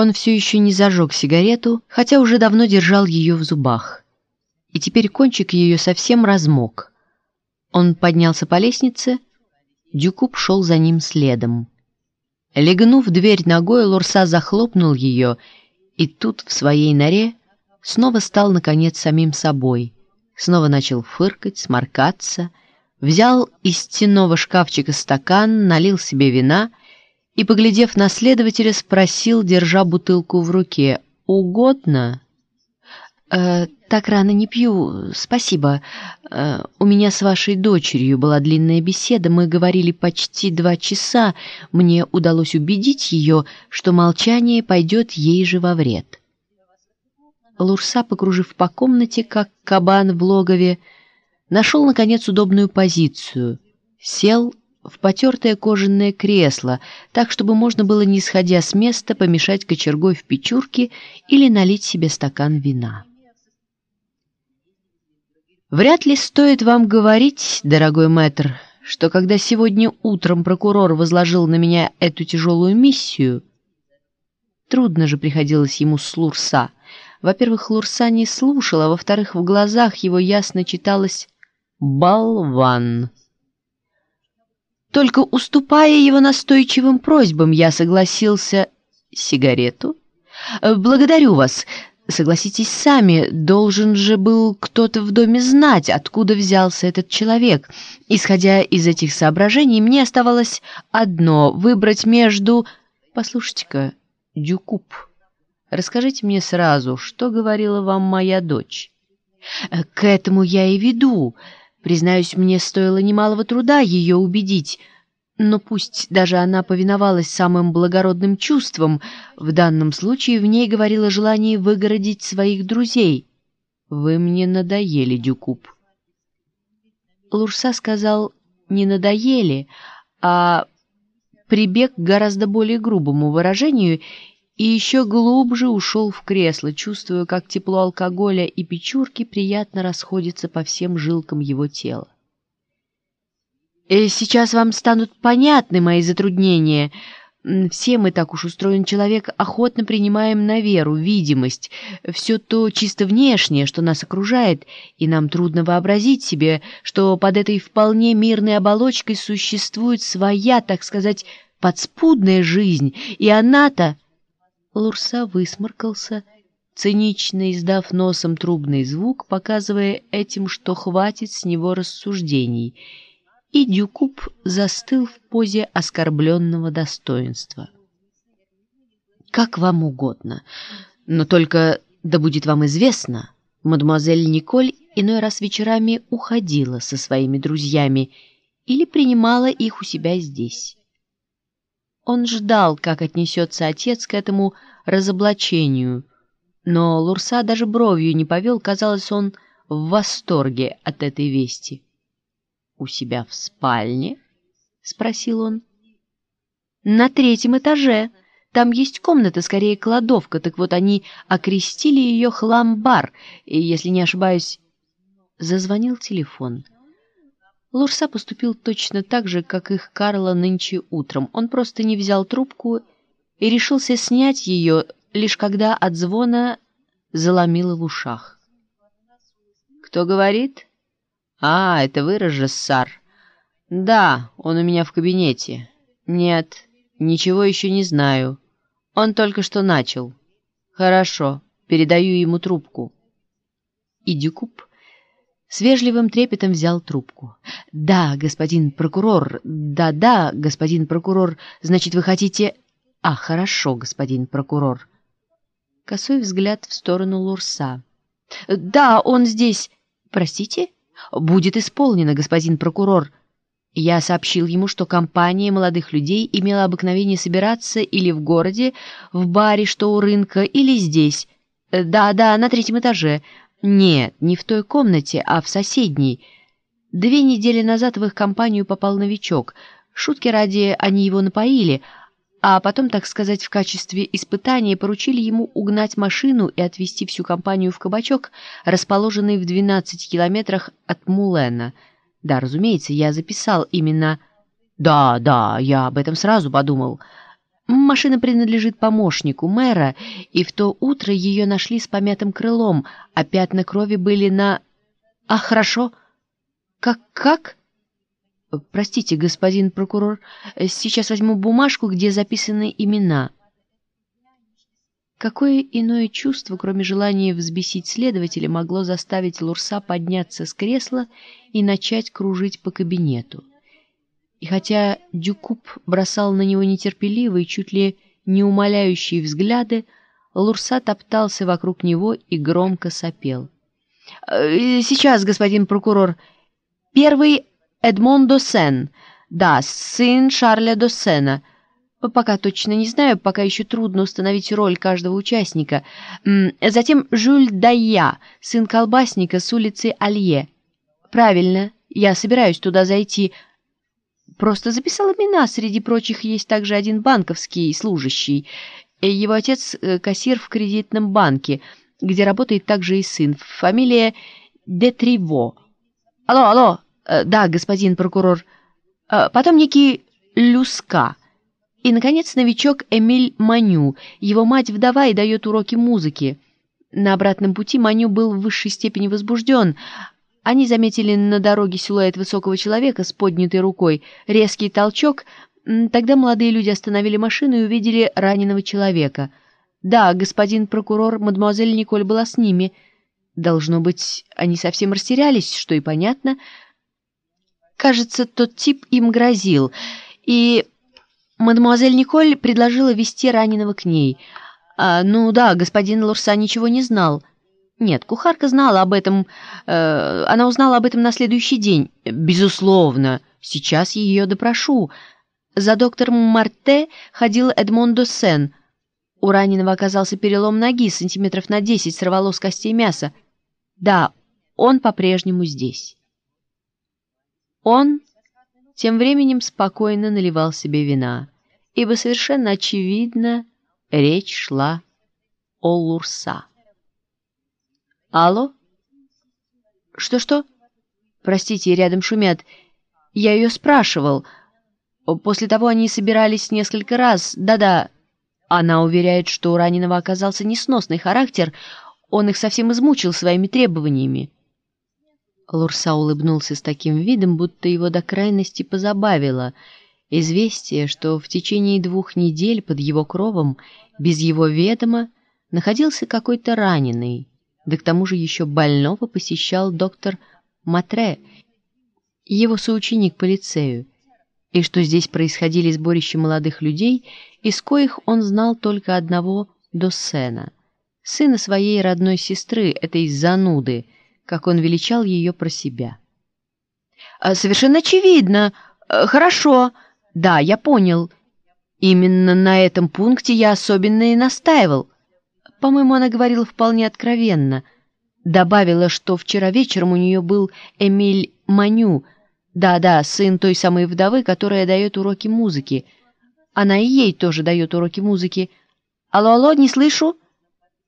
Он все еще не зажег сигарету, хотя уже давно держал ее в зубах. И теперь кончик ее совсем размок. Он поднялся по лестнице, Дюкуб шел за ним следом. Легнув дверь ногой, Лурса захлопнул ее, и тут в своей норе снова стал, наконец, самим собой. Снова начал фыркать, сморкаться, взял из стенного шкафчика стакан, налил себе вина и, поглядев на следователя, спросил, держа бутылку в руке, «Угодно?» «Э, «Так рано не пью, спасибо. Э, у меня с вашей дочерью была длинная беседа, мы говорили почти два часа. Мне удалось убедить ее, что молчание пойдет ей же во вред». Лурса, покружив по комнате, как кабан в логове, нашел, наконец, удобную позицию, сел в потертое кожаное кресло, так, чтобы можно было, не сходя с места, помешать кочергой в печурке или налить себе стакан вина. Вряд ли стоит вам говорить, дорогой мэтр, что когда сегодня утром прокурор возложил на меня эту тяжелую миссию, трудно же приходилось ему с Лурса. Во-первых, Лурса не слушал, а во-вторых, в глазах его ясно читалось «болван». Только уступая его настойчивым просьбам, я согласился... Сигарету? Э, благодарю вас. Согласитесь сами, должен же был кто-то в доме знать, откуда взялся этот человек. Исходя из этих соображений, мне оставалось одно — выбрать между... Послушайте-ка, Дюкуб, расскажите мне сразу, что говорила вам моя дочь? Э, к этому я и веду. Признаюсь, мне стоило немалого труда ее убедить, но пусть даже она повиновалась самым благородным чувствам, в данном случае в ней говорило желание выгородить своих друзей. «Вы мне надоели, Дюкуб». Лурса сказал «не надоели», а прибег к гораздо более грубому выражению и еще глубже ушел в кресло, чувствуя, как тепло алкоголя и печурки приятно расходятся по всем жилкам его тела. «Э, «Сейчас вам станут понятны мои затруднения. Все мы, так уж устроен человек, охотно принимаем на веру видимость, все то чисто внешнее, что нас окружает, и нам трудно вообразить себе, что под этой вполне мирной оболочкой существует своя, так сказать, подспудная жизнь, и она-то Лурса высморкался, цинично издав носом трубный звук, показывая этим, что хватит с него рассуждений, и Дюкуб застыл в позе оскорбленного достоинства. «Как вам угодно, но только, да будет вам известно, мадемуазель Николь иной раз вечерами уходила со своими друзьями или принимала их у себя здесь». Он ждал, как отнесется отец к этому разоблачению, но Лурса даже бровью не повел, казалось, он в восторге от этой вести. «У себя в спальне?» — спросил он. «На третьем этаже. Там есть комната, скорее кладовка, так вот они окрестили ее хлам-бар, если не ошибаюсь...» Зазвонил телефон. Лурса поступил точно так же, как их Карла нынче утром. Он просто не взял трубку и решился снять ее, лишь когда от звона заломило в ушах. «Кто говорит?» «А, это вы, Рожессар?» «Да, он у меня в кабинете». «Нет, ничего еще не знаю. Он только что начал». «Хорошо, передаю ему трубку». И Дюкуб с вежливым трепетом взял трубку. «Да, господин прокурор, да-да, господин прокурор, значит, вы хотите...» «А, хорошо, господин прокурор». Косой взгляд в сторону Лурса. «Да, он здесь...» «Простите?» «Будет исполнено, господин прокурор». Я сообщил ему, что компания молодых людей имела обыкновение собираться или в городе, в баре, что у рынка, или здесь. Да-да, на третьем этаже. Нет, не в той комнате, а в соседней. Две недели назад в их компанию попал новичок. Шутки ради они его напоили, а потом, так сказать, в качестве испытания поручили ему угнать машину и отвезти всю компанию в кабачок, расположенный в 12 километрах от Мулена. Да, разумеется, я записал именно... Да, да, я об этом сразу подумал. Машина принадлежит помощнику мэра, и в то утро ее нашли с помятым крылом, а пятна крови были на... А, хорошо. Как-как? Простите, господин прокурор, сейчас возьму бумажку, где записаны имена. Какое иное чувство, кроме желания взбесить следователя, могло заставить Лурса подняться с кресла и начать кружить по кабинету? И хотя Дюкуб бросал на него нетерпеливые, чуть ли не умоляющие взгляды, Лурса топтался вокруг него и громко сопел. «Э, «Сейчас, господин прокурор. Первый Эдмон Досен. Да, сын Шарля Досена. Пока точно не знаю, пока еще трудно установить роль каждого участника. Затем Жюль Дайя, сын колбасника с улицы Алье. Правильно, я собираюсь туда зайти. Просто записал имена, среди прочих есть также один банковский служащий. Его отец э, кассир в кредитном банке, где работает также и сын. Фамилия Детриво. Алло, алло, э, да, господин прокурор. Э, потом некий Люска. И, наконец, новичок Эмиль Маню. Его мать вдова и дает уроки музыки. На обратном пути Маню был в высшей степени возбужден. Они заметили на дороге силуэт высокого человека с поднятой рукой, резкий толчок. Тогда молодые люди остановили машину и увидели раненого человека. Да, господин прокурор, мадемуазель Николь была с ними. Должно быть, они совсем растерялись, что и понятно. Кажется, тот тип им грозил. И Мадемуазель Николь предложила вести раненого к ней. А, ну да, господин Лурса ничего не знал. Нет, кухарка знала об этом. Э, она узнала об этом на следующий день. Безусловно. Сейчас ее допрошу. За доктором Марте ходил Эдмондо Сен. У раненого оказался перелом ноги, сантиметров на десять, сорвало с костей мяса. Да, он по-прежнему здесь. Он тем временем спокойно наливал себе вина, ибо совершенно очевидно речь шла о Лурса. «Алло? Что-что? Простите, рядом шумят. Я ее спрашивал. После того они собирались несколько раз. Да-да. Она уверяет, что у раненого оказался несносный характер, он их совсем измучил своими требованиями. Лурса улыбнулся с таким видом, будто его до крайности позабавило. Известие, что в течение двух недель под его кровом, без его ведома, находился какой-то раненый, да к тому же еще больного посещал доктор Матре, его соученик по лицею, и что здесь происходили сборища молодых людей, из коих он знал только одного Доссена, сына своей родной сестры, этой зануды, как он величал ее про себя. «А, «Совершенно очевидно. Э, хорошо. Да, я понял. Именно на этом пункте я особенно и настаивал. По-моему, она говорила вполне откровенно. Добавила, что вчера вечером у нее был Эмиль Маню, да-да, сын той самой вдовы, которая дает уроки музыки. Она и ей тоже дает уроки музыки. Алло-алло, не слышу?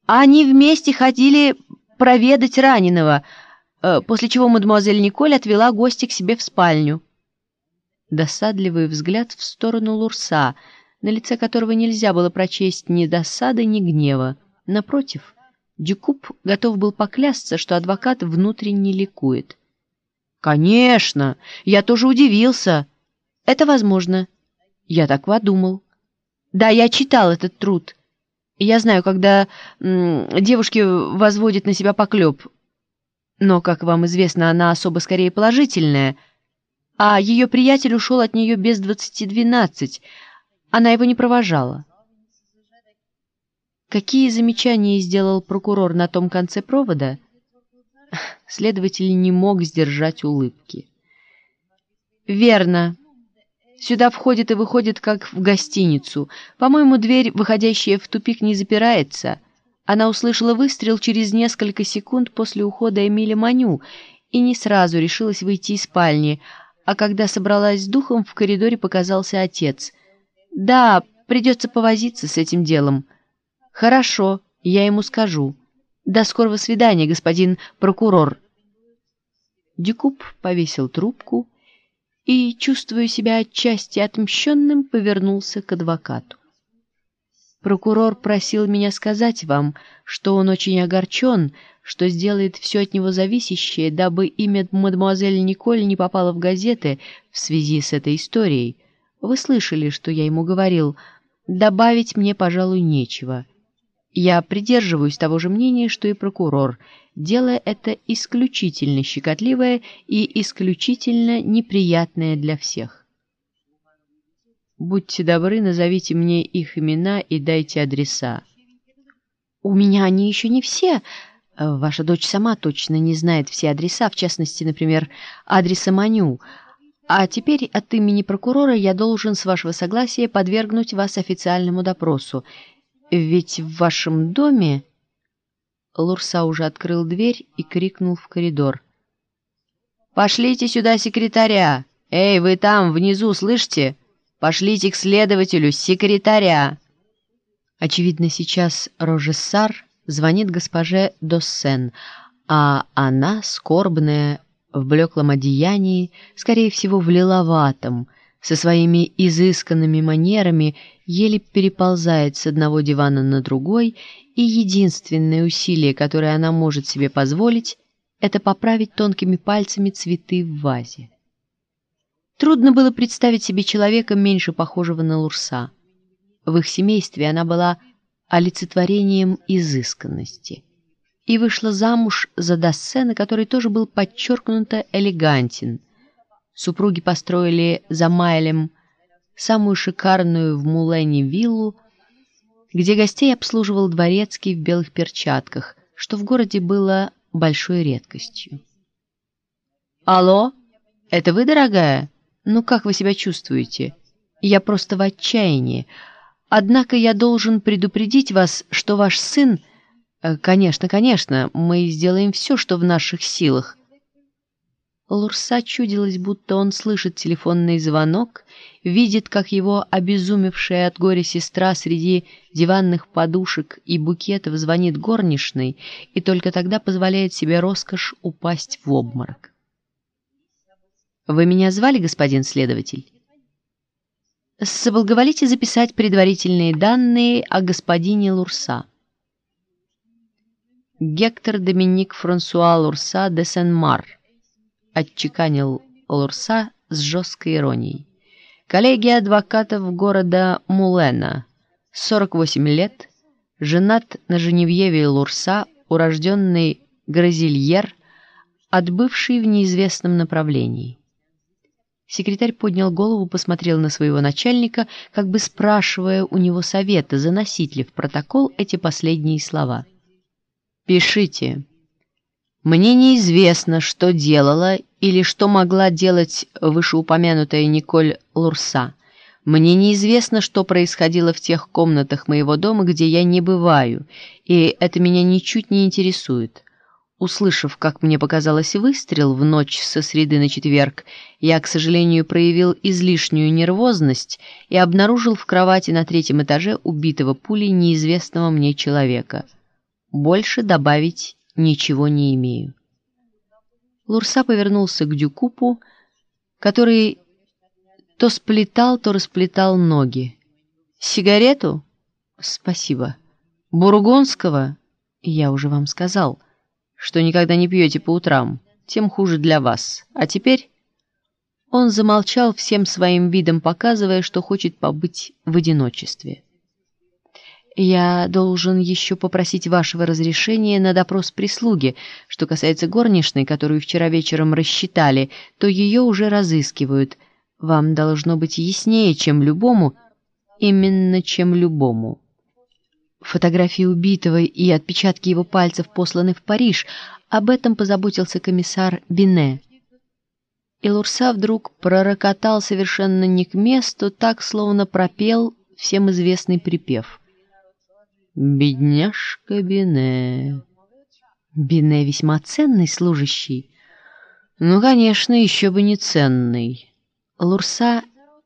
Они вместе ходили проведать раненого, э, после чего мадемуазель Николь отвела гостя к себе в спальню. Досадливый взгляд в сторону Лурса, на лице которого нельзя было прочесть ни досады, ни гнева. Напротив, Дюкуб готов был поклясться, что адвокат внутренне ликует. «Конечно! Я тоже удивился. Это возможно. Я так подумал. Да, я читал этот труд». Я знаю, когда девушки возводят на себя поклеп. Но, как вам известно, она особо скорее положительная. А ее приятель ушел от нее без двадцати двенадцать. Она его не провожала. Какие замечания сделал прокурор на том конце провода? Следователь не мог сдержать улыбки. «Верно. Сюда входит и выходит, как в гостиницу. По-моему, дверь, выходящая в тупик, не запирается. Она услышала выстрел через несколько секунд после ухода Эмиля Маню и не сразу решилась выйти из спальни, а когда собралась с духом, в коридоре показался отец. «Да, придется повозиться с этим делом». «Хорошо, я ему скажу. До скорого свидания, господин прокурор». Дюкуб повесил трубку и, чувствуя себя отчасти отмщенным, повернулся к адвокату. Прокурор просил меня сказать вам, что он очень огорчен, что сделает все от него зависящее, дабы имя мадемуазель Николь не попало в газеты в связи с этой историей. Вы слышали, что я ему говорил. Добавить мне, пожалуй, нечего. Я придерживаюсь того же мнения, что и прокурор, делая это исключительно щекотливое и исключительно неприятное для всех. Будьте добры, назовите мне их имена и дайте адреса. У меня они еще не все. Ваша дочь сама точно не знает все адреса, в частности, например, адреса Маню. А теперь от имени прокурора я должен, с вашего согласия, подвергнуть вас официальному допросу. Ведь в вашем доме... Лурса уже открыл дверь и крикнул в коридор. «Пошлите сюда секретаря! Эй, вы там, внизу, слышите?» Пошлите к следователю секретаря!» Очевидно, сейчас Рожессар звонит госпоже Доссен, а она, скорбная, в блеклом одеянии, скорее всего, в лиловатом, со своими изысканными манерами, еле переползает с одного дивана на другой, и единственное усилие, которое она может себе позволить, это поправить тонкими пальцами цветы в вазе. Трудно было представить себе человека, меньше похожего на Лурса. В их семействе она была олицетворением изысканности и вышла замуж за Дассена, который тоже был подчеркнуто элегантен. Супруги построили за Майлем самую шикарную в Мулене виллу, где гостей обслуживал дворецкий в белых перчатках, что в городе было большой редкостью. «Алло, это вы, дорогая?» «Ну как вы себя чувствуете? Я просто в отчаянии. Однако я должен предупредить вас, что ваш сын... Э, конечно, конечно, мы сделаем все, что в наших силах». Лурса чудилось, будто он слышит телефонный звонок, видит, как его обезумевшая от горя сестра среди диванных подушек и букетов звонит горничной и только тогда позволяет себе роскошь упасть в обморок. Вы меня звали, господин следователь? Соблаговолите записать предварительные данные о господине Лурса. Гектор Доминик Франсуа Лурса де Сен-Мар, отчеканил Лурса с жесткой иронией. Коллегия адвокатов города Мулена, 48 лет, женат на Женевьеве Лурса, урожденный Грозильер, отбывший в неизвестном направлении. Секретарь поднял голову, посмотрел на своего начальника, как бы спрашивая у него совета, заносить ли в протокол эти последние слова. «Пишите. Мне неизвестно, что делала или что могла делать вышеупомянутая Николь Лурса. Мне неизвестно, что происходило в тех комнатах моего дома, где я не бываю, и это меня ничуть не интересует». Услышав, как мне показалось, выстрел в ночь со среды на четверг, я, к сожалению, проявил излишнюю нервозность и обнаружил в кровати на третьем этаже убитого пулей неизвестного мне человека. Больше добавить ничего не имею. Лурса повернулся к Дюкупу, который то сплетал, то расплетал ноги. «Сигарету?» «Спасибо». «Бургундского?» «Я уже вам сказал» что никогда не пьете по утрам, тем хуже для вас. А теперь...» Он замолчал всем своим видом, показывая, что хочет побыть в одиночестве. «Я должен еще попросить вашего разрешения на допрос прислуги. Что касается горничной, которую вчера вечером рассчитали, то ее уже разыскивают. Вам должно быть яснее, чем любому, именно чем любому». Фотографии убитого и отпечатки его пальцев посланы в Париж. Об этом позаботился комиссар Бине. И Лурса вдруг пророкотал совершенно не к месту, так, словно пропел всем известный припев. «Бедняжка Бине». Бине весьма ценный служащий. Ну, конечно, еще бы не ценный. Лурса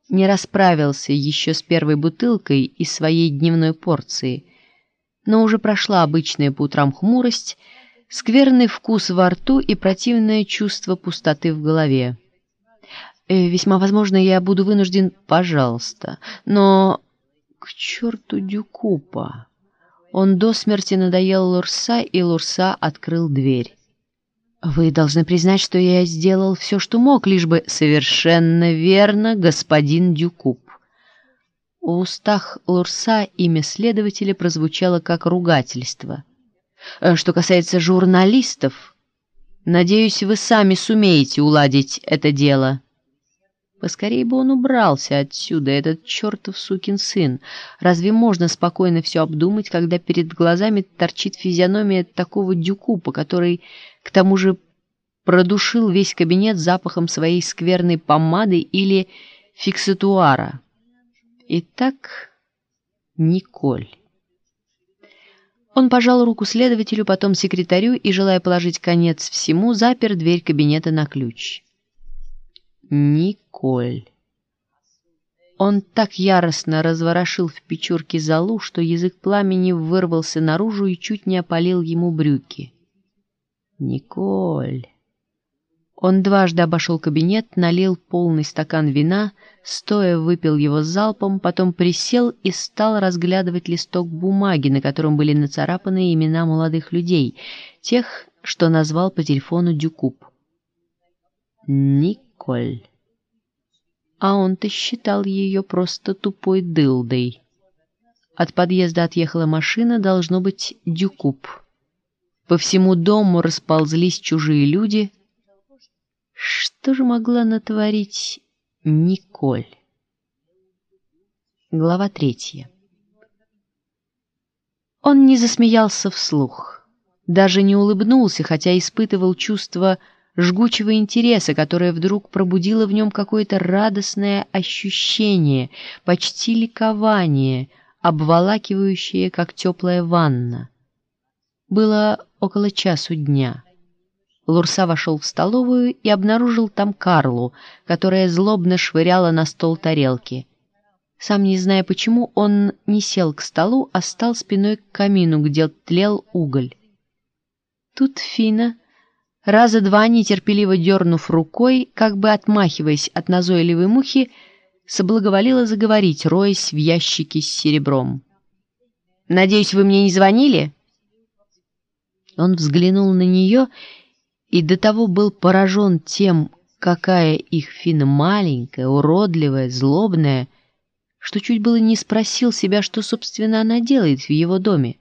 не расправился еще с первой бутылкой из своей дневной порции — но уже прошла обычная по утрам хмурость, скверный вкус во рту и противное чувство пустоты в голове. Э, «Весьма возможно, я буду вынужден... Пожалуйста. Но к черту Дюкупа. Он до смерти надоел Лурса, и Лурса открыл дверь. «Вы должны признать, что я сделал все, что мог, лишь бы...» «Совершенно верно, господин Дюкуп». В устах Лурса имя следователя прозвучало как ругательство. «Э, «Что касается журналистов, надеюсь, вы сами сумеете уладить это дело». Поскорей бы он убрался отсюда, этот чертов сукин сын. Разве можно спокойно все обдумать, когда перед глазами торчит физиономия такого дюкупа, который, к тому же, продушил весь кабинет запахом своей скверной помады или фиксатуара? Итак, Николь. Он пожал руку следователю, потом секретарю и, желая положить конец всему, запер дверь кабинета на ключ. Николь. Он так яростно разворошил в печурке залу, что язык пламени вырвался наружу и чуть не опалил ему брюки. Николь. Он дважды обошел кабинет, налил полный стакан вина, стоя выпил его залпом, потом присел и стал разглядывать листок бумаги, на котором были нацарапаны имена молодых людей, тех, что назвал по телефону Дюкуб. Николь. А он-то считал ее просто тупой дылдой. От подъезда отъехала машина, должно быть, Дюкуб. По всему дому расползлись чужие люди — что же могла натворить Николь? Глава третья. Он не засмеялся вслух, даже не улыбнулся, хотя испытывал чувство жгучего интереса, которое вдруг пробудило в нем какое-то радостное ощущение, почти ликование, обволакивающее, как теплая ванна. Было около часу дня. Лурса вошел в столовую и обнаружил там Карлу, которая злобно швыряла на стол тарелки. Сам не зная почему, он не сел к столу, а стал спиной к камину, где тлел уголь. Тут Фина, раза два нетерпеливо дернув рукой, как бы отмахиваясь от назойливой мухи, соблаговолила заговорить, роясь в ящике с серебром. «Надеюсь, вы мне не звонили?» Он взглянул на нее и до того был поражен тем, какая их Фина маленькая, уродливая, злобная, что чуть было не спросил себя, что, собственно, она делает в его доме.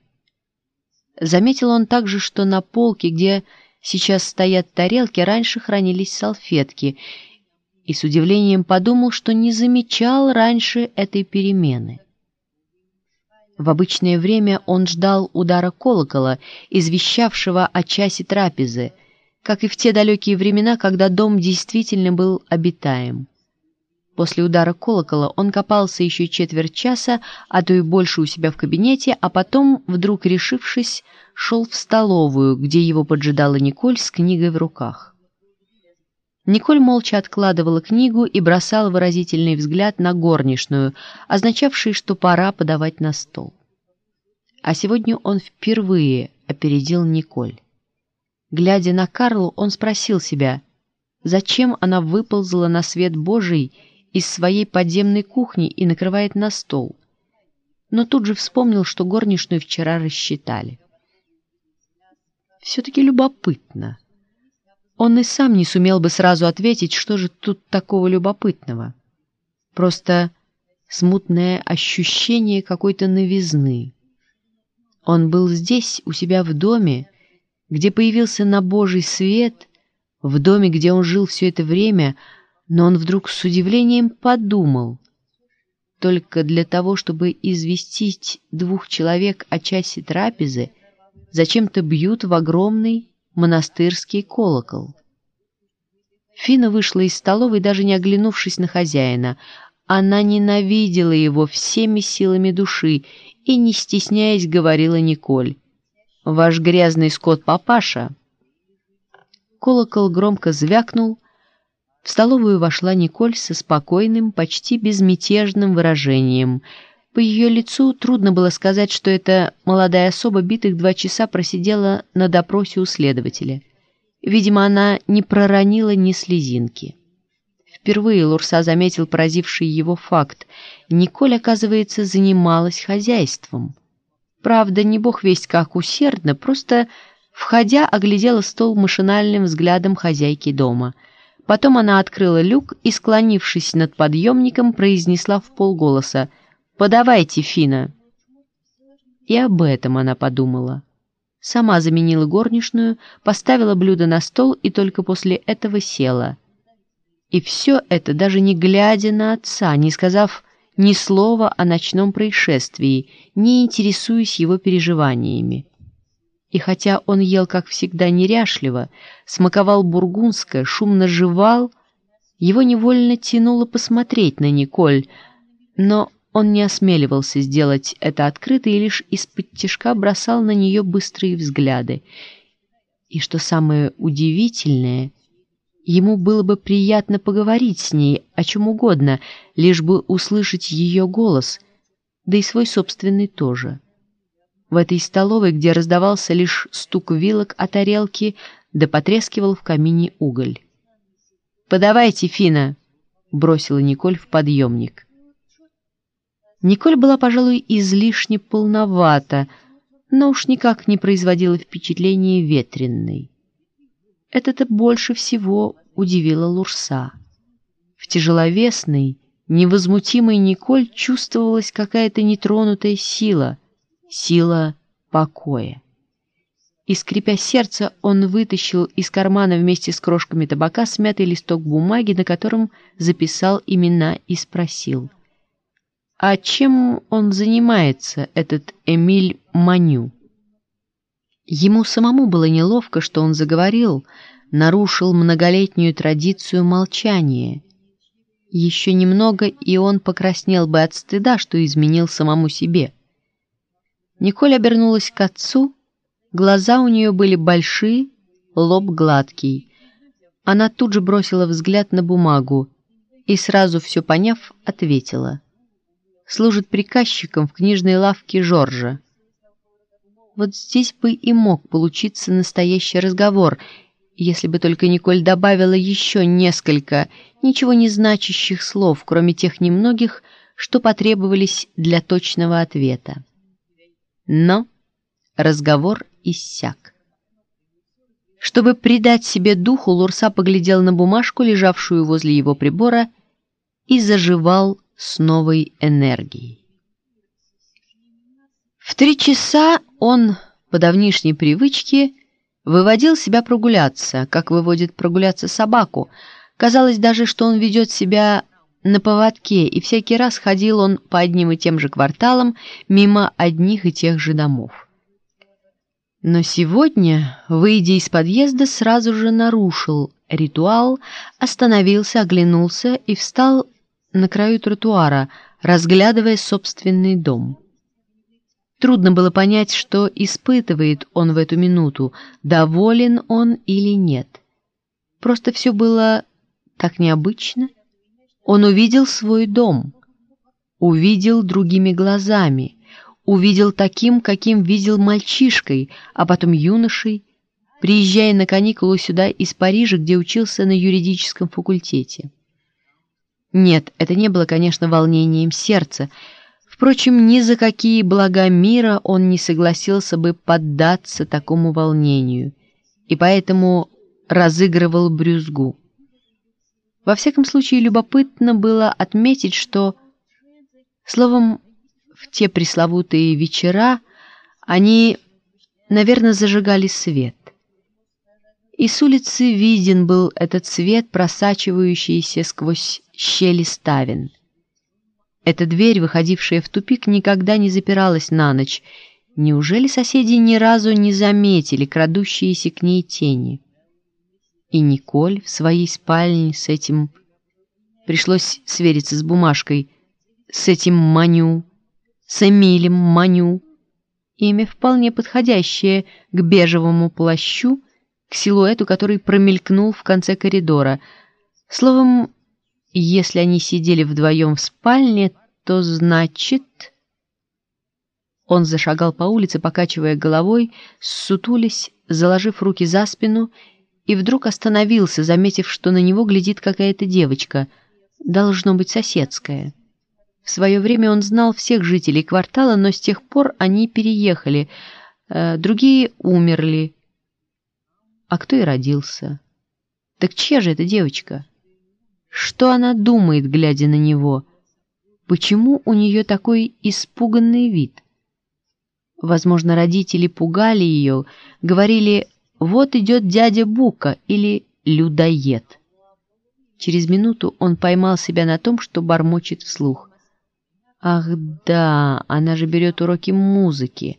Заметил он также, что на полке, где сейчас стоят тарелки, раньше хранились салфетки, и с удивлением подумал, что не замечал раньше этой перемены. В обычное время он ждал удара колокола, извещавшего о часе трапезы — как и в те далекие времена, когда дом действительно был обитаем. После удара колокола он копался еще четверть часа, а то и больше у себя в кабинете, а потом, вдруг решившись, шел в столовую, где его поджидала Николь с книгой в руках. Николь молча откладывала книгу и бросала выразительный взгляд на горничную, означавший, что пора подавать на стол. А сегодня он впервые опередил Николь. Глядя на Карлу, он спросил себя, зачем она выползла на свет Божий из своей подземной кухни и накрывает на стол. Но тут же вспомнил, что горничную вчера рассчитали. Все-таки любопытно. Он и сам не сумел бы сразу ответить, что же тут такого любопытного. Просто смутное ощущение какой-то новизны. Он был здесь, у себя в доме, где появился на Божий свет, в доме, где он жил все это время, но он вдруг с удивлением подумал, только для того, чтобы известить двух человек о часе трапезы, зачем-то бьют в огромный монастырский колокол. Фина вышла из столовой, даже не оглянувшись на хозяина. Она ненавидела его всеми силами души и, не стесняясь, говорила Николь ваш грязный скот-папаша!» Колокол громко звякнул. В столовую вошла Николь со спокойным, почти безмятежным выражением. По ее лицу трудно было сказать, что эта молодая особа битых два часа просидела на допросе у следователя. Видимо, она не проронила ни слезинки. впервые Лурса заметил поразивший его факт. Николь, оказывается, занималась хозяйством. Правда, не бог весть как усердно, просто, входя, оглядела стол машинальным взглядом хозяйки дома. Потом она открыла люк и, склонившись над подъемником, произнесла в полголоса «Подавайте, Фина!» И об этом она подумала. Сама заменила горничную, поставила блюдо на стол и только после этого села. И все это даже не глядя на отца, не сказав ни слова о ночном происшествии, не интересуясь его переживаниями. И хотя он ел, как всегда, неряшливо, смаковал бургундское, шумно жевал, его невольно тянуло посмотреть на Николь, но он не осмеливался сделать это открыто и лишь из-под тишка бросал на нее быстрые взгляды. И что самое удивительное, ему было бы приятно поговорить с ней о чем угодно, лишь бы услышать ее голос, да и свой собственный тоже. В этой столовой, где раздавался лишь стук вилок о тарелке, да потрескивал в камине уголь. «Подавайте, Фина!» — бросила Николь в подъемник. Николь была, пожалуй, излишне полновата, но уж никак не производила впечатления ветренной. Это-то больше всего удивило Лурса. В тяжеловесной, невозмутимой Николь чувствовалась какая-то нетронутая сила, сила покоя. И, скрипя сердце, он вытащил из кармана вместе с крошками табака смятый листок бумаги, на котором записал имена и спросил. А чем он занимается, этот Эмиль Маню? Ему самому было неловко, что он заговорил, нарушил многолетнюю традицию молчания. Еще немного, и он покраснел бы от стыда, что изменил самому себе. Николь обернулась к отцу, глаза у нее были большие, лоб гладкий. Она тут же бросила взгляд на бумагу и, сразу все поняв, ответила — служит приказчиком в книжной лавке Жоржа. Вот здесь бы и мог получиться настоящий разговор, если бы только Николь добавила еще несколько ничего не значащих слов, кроме тех немногих, что потребовались для точного ответа. Но разговор иссяк. Чтобы придать себе духу, Лурса поглядел на бумажку, лежавшую возле его прибора, и заживал с новой энергией. В три часа он, по давнишней привычке, выводил себя прогуляться, как выводит прогуляться собаку. Казалось даже, что он ведет себя на поводке, и всякий раз ходил он по одним и тем же кварталам мимо одних и тех же домов. Но сегодня, выйдя из подъезда, сразу же нарушил ритуал, остановился, оглянулся и встал на краю тротуара, разглядывая собственный дом. Трудно было понять, что испытывает он в эту минуту, доволен он или нет. Просто все было так необычно. Он увидел свой дом, увидел другими глазами, увидел таким, каким видел мальчишкой, а потом юношей, приезжая на каникулы сюда из Парижа, где учился на юридическом факультете. Нет, это не было, конечно, волнением сердца. Впрочем, ни за какие блага мира он не согласился бы поддаться такому волнению, и поэтому разыгрывал брюзгу. Во всяком случае, любопытно было отметить, что, словом, в те пресловутые вечера они, наверное, зажигали свет. И с улицы виден был этот свет, просачивающийся сквозь щели ставен. Эта дверь, выходившая в тупик, никогда не запиралась на ночь. Неужели соседи ни разу не заметили крадущиеся к ней тени? И Николь в своей спальне с этим... Пришлось свериться с бумажкой. С этим Маню, с Эмилем Маню. Имя вполне подходящее к бежевому плащу, к силуэту, который промелькнул в конце коридора. Словом, если они сидели вдвоем в спальне, то значит... Он зашагал по улице, покачивая головой, сутулись, заложив руки за спину и вдруг остановился, заметив, что на него глядит какая-то девочка, должно быть соседская. В свое время он знал всех жителей квартала, но с тех пор они переехали, э, другие умерли. А кто и родился. Так чья же эта девочка? Что она думает, глядя на него? Почему у нее такой испуганный вид? Возможно, родители пугали ее, говорили «Вот идет дядя Бука» или «Людоед». Через минуту он поймал себя на том, что бормочет вслух. «Ах да, она же берет уроки музыки».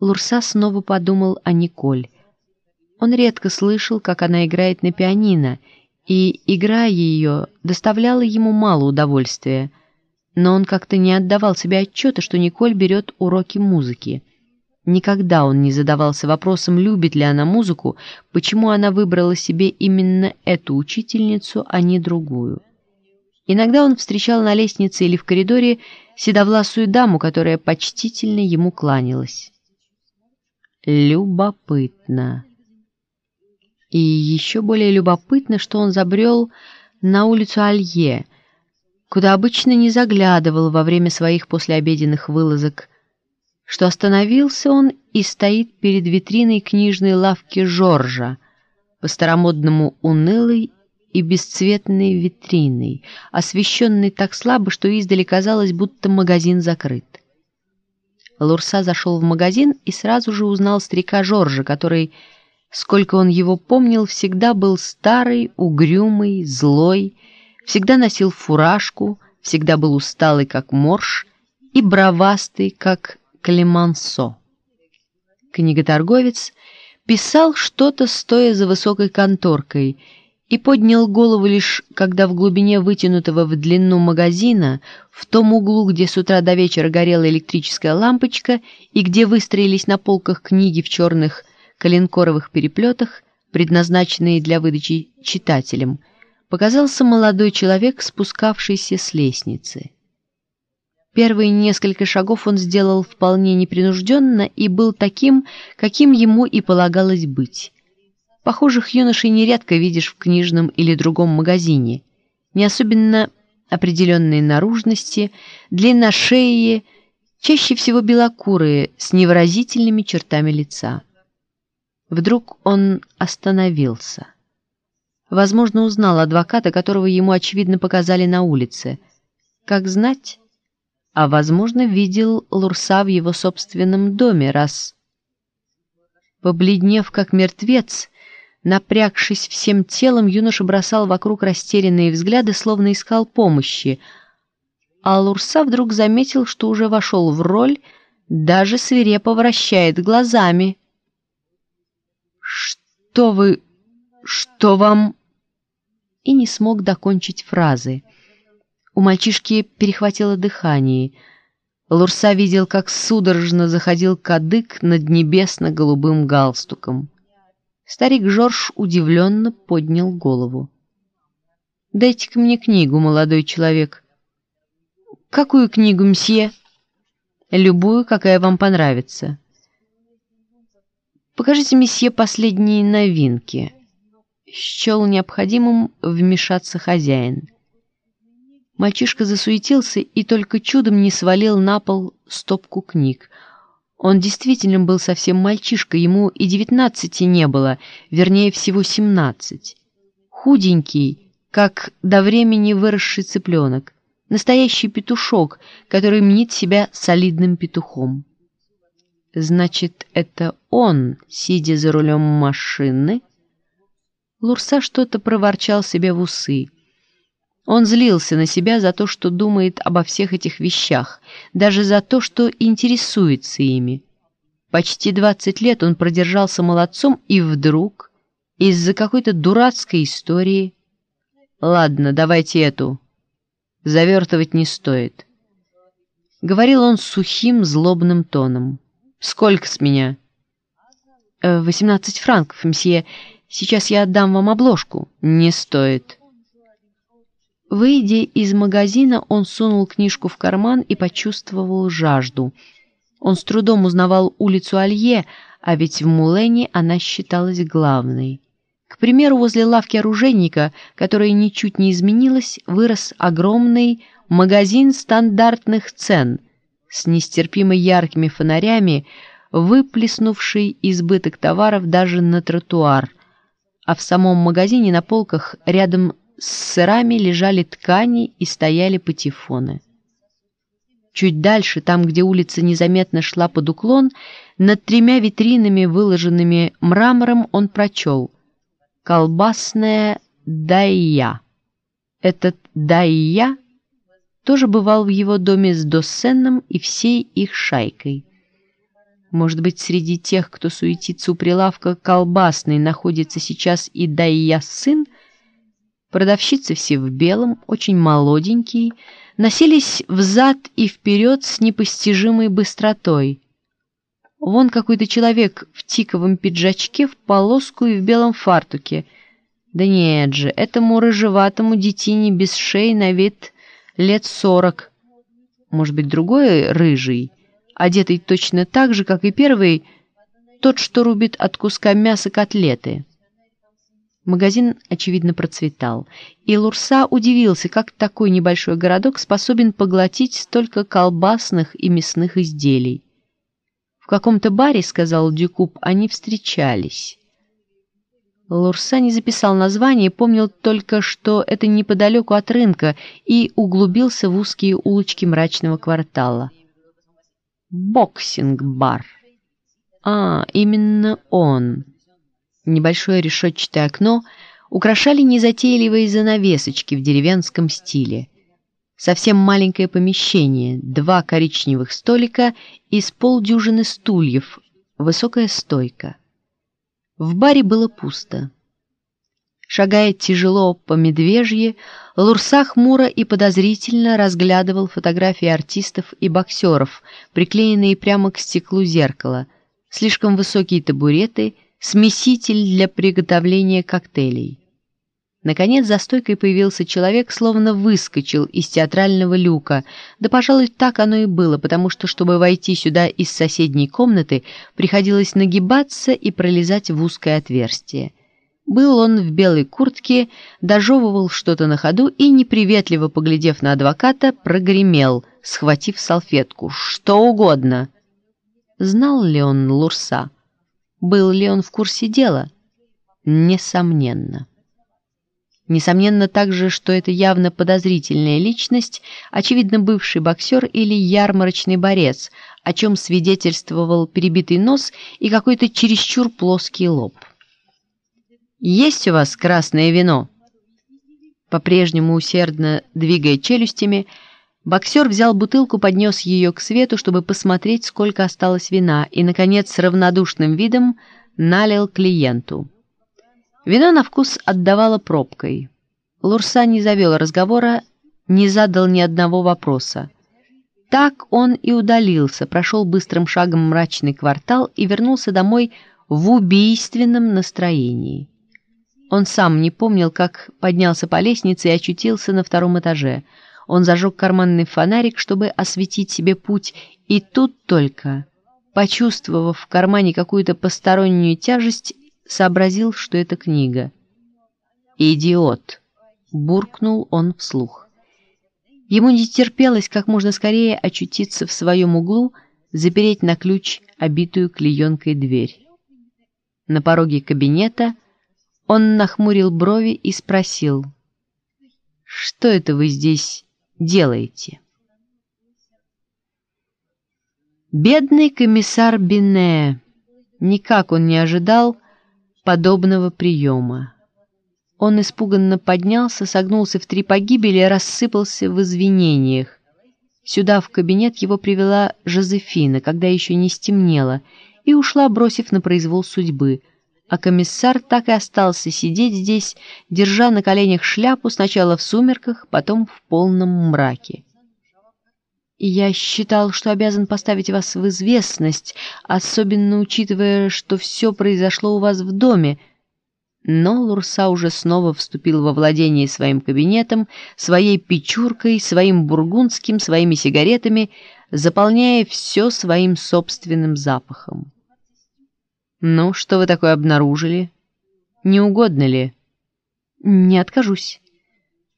Лурса снова подумал о Николь. Он редко слышал, как она играет на пианино, и, играя ее, доставляла ему мало удовольствия. Но он как-то не отдавал себе отчета, что Николь берет уроки музыки. Никогда он не задавался вопросом, любит ли она музыку, почему она выбрала себе именно эту учительницу, а не другую. Иногда он встречал на лестнице или в коридоре седовласую даму, которая почтительно ему кланялась. Любопытно. И еще более любопытно, что он забрел на улицу Алье, куда обычно не заглядывал во время своих послеобеденных вылазок, что остановился он и стоит перед витриной книжной лавки Жоржа, по-старомодному унылой и бесцветной витриной, освещенной так слабо, что издали казалось, будто магазин закрыт. Лурса зашел в магазин и сразу же узнал старика Жоржа, который Сколько он его помнил, всегда был старый, угрюмый, злой, всегда носил фуражку, всегда был усталый, как морж, и бравастый, как Клемансо. Книготорговец писал что-то, стоя за высокой конторкой, и поднял голову лишь, когда в глубине вытянутого в длину магазина, в том углу, где с утра до вечера горела электрическая лампочка и где выстроились на полках книги в черных коленкоровых переплетах, предназначенные для выдачи читателям, показался молодой человек, спускавшийся с лестницы. Первые несколько шагов он сделал вполне непринужденно и был таким, каким ему и полагалось быть. Похожих юношей нередко видишь в книжном или другом магазине, не особенно определенные наружности, длинношеие, чаще всего белокурые, с невыразительными чертами лица. Вдруг он остановился. Возможно, узнал адвоката, которого ему, очевидно, показали на улице. Как знать? А, возможно, видел Лурса в его собственном доме, раз... Побледнев, как мертвец, напрягшись всем телом, юноша бросал вокруг растерянные взгляды, словно искал помощи. А Лурса вдруг заметил, что уже вошел в роль, даже свирепо вращает глазами — «Что вы... что вам...» И не смог докончить фразы. У мальчишки перехватило дыхание. Лурса видел, как судорожно заходил кадык над небесно-голубым галстуком. Старик Жорж удивленно поднял голову. «Дайте-ка мне книгу, молодой человек». «Какую книгу, мсье?» «Любую, какая вам понравится». Покажите месье последние новинки. Счел необходимым вмешаться хозяин. Мальчишка засуетился и только чудом не свалил на пол стопку книг. Он действительно был совсем мальчишка, ему и девятнадцати не было, вернее всего семнадцать. Худенький, как до времени выросший цыпленок, настоящий петушок, который мнит себя солидным петухом. Значит, это он, сидя за рулем машины? Лурса что-то проворчал себе в усы. Он злился на себя за то, что думает обо всех этих вещах, даже за то, что интересуется ими. Почти двадцать лет он продержался молодцом, и вдруг, из-за какой-то дурацкой истории... «Ладно, давайте эту. Завертывать не стоит». Говорил он сухим, злобным тоном. «Сколько с меня?» «Э, «Восемнадцать франков, мсье. Сейчас я отдам вам обложку». «Не стоит». Выйдя из магазина, он сунул книжку в карман и почувствовал жажду. Он с трудом узнавал улицу Алье, а ведь в Мулене она считалась главной. К примеру, возле лавки оружейника, которая ничуть не изменилась, вырос огромный магазин стандартных цен с нестерпимо яркими фонарями, выплеснувший избыток товаров даже на тротуар, а в самом магазине на полках рядом с сырами лежали ткани и стояли патефоны. Чуть дальше, там, где улица незаметно шла под уклон, над тремя витринами, выложенными мрамором, он прочел «Колбасная Дайя». Этот Дайя тоже бывал в его доме с Доссеном и всей их шайкой. Может быть, среди тех, кто суетится у прилавка колбасной, находится сейчас и Дайя сын? Продавщицы все в белом, очень молоденькие, носились взад и вперед с непостижимой быстротой. Вон какой-то человек в тиковом пиджачке, в полоску и в белом фартуке. Да нет же, этому рыжеватому детине без шеи на вид лет сорок. Может быть, другой рыжий, одетый точно так же, как и первый, тот, что рубит от куска мяса котлеты. Магазин, очевидно, процветал, и Лурса удивился, как такой небольшой городок способен поглотить столько колбасных и мясных изделий. В каком-то баре, сказал Дюкуб, они встречались. Лурса не записал название, помнил только, что это неподалеку от рынка, и углубился в узкие улочки мрачного квартала. Боксинг-бар. А, именно он. Небольшое решетчатое окно украшали незатейливые занавесочки в деревенском стиле. Совсем маленькое помещение, два коричневых столика и с полдюжины стульев, высокая стойка. В баре было пусто. Шагая тяжело по медвежье, Лурса хмуро и подозрительно разглядывал фотографии артистов и боксеров, приклеенные прямо к стеклу зеркала, слишком высокие табуреты, смеситель для приготовления коктейлей. Наконец за стойкой появился человек, словно выскочил из театрального люка. Да, пожалуй, так оно и было, потому что, чтобы войти сюда из соседней комнаты, приходилось нагибаться и пролезать в узкое отверстие. Был он в белой куртке, дожевывал что-то на ходу и, неприветливо поглядев на адвоката, прогремел, схватив салфетку. «Что угодно!» Знал ли он Лурса? Был ли он в курсе дела? Несомненно. Несомненно также, что это явно подозрительная личность, очевидно бывший боксер или ярмарочный борец, о чем свидетельствовал перебитый нос и какой-то чересчур плоский лоб. «Есть у вас красное вино?» По-прежнему усердно двигая челюстями, боксер взял бутылку, поднес ее к свету, чтобы посмотреть, сколько осталось вина, и, наконец, с равнодушным видом налил клиенту. Вино на вкус отдавало пробкой. Лурса не завел разговора, не задал ни одного вопроса. Так он и удалился, прошел быстрым шагом мрачный квартал и вернулся домой в убийственном настроении. Он сам не помнил, как поднялся по лестнице и очутился на втором этаже. Он зажег карманный фонарик, чтобы осветить себе путь, и тут только, почувствовав в кармане какую-то постороннюю тяжесть, сообразил, что это книга. «Идиот!» — буркнул он вслух. Ему не терпелось как можно скорее очутиться в своем углу, запереть на ключ обитую клеенкой дверь. На пороге кабинета он нахмурил брови и спросил, «Что это вы здесь делаете?» Бедный комиссар Бине, никак он не ожидал, подобного приема. Он испуганно поднялся, согнулся в три погибели и рассыпался в извинениях. Сюда, в кабинет, его привела Жозефина, когда еще не стемнело, и ушла, бросив на произвол судьбы. А комиссар так и остался сидеть здесь, держа на коленях шляпу сначала в сумерках, потом в полном мраке. Я считал, что обязан поставить вас в известность, особенно учитывая, что все произошло у вас в доме. Но Лурса уже снова вступил во владение своим кабинетом, своей печуркой, своим бургундским, своими сигаретами, заполняя все своим собственным запахом. «Ну, что вы такое обнаружили?» Не угодно ли?» «Не откажусь».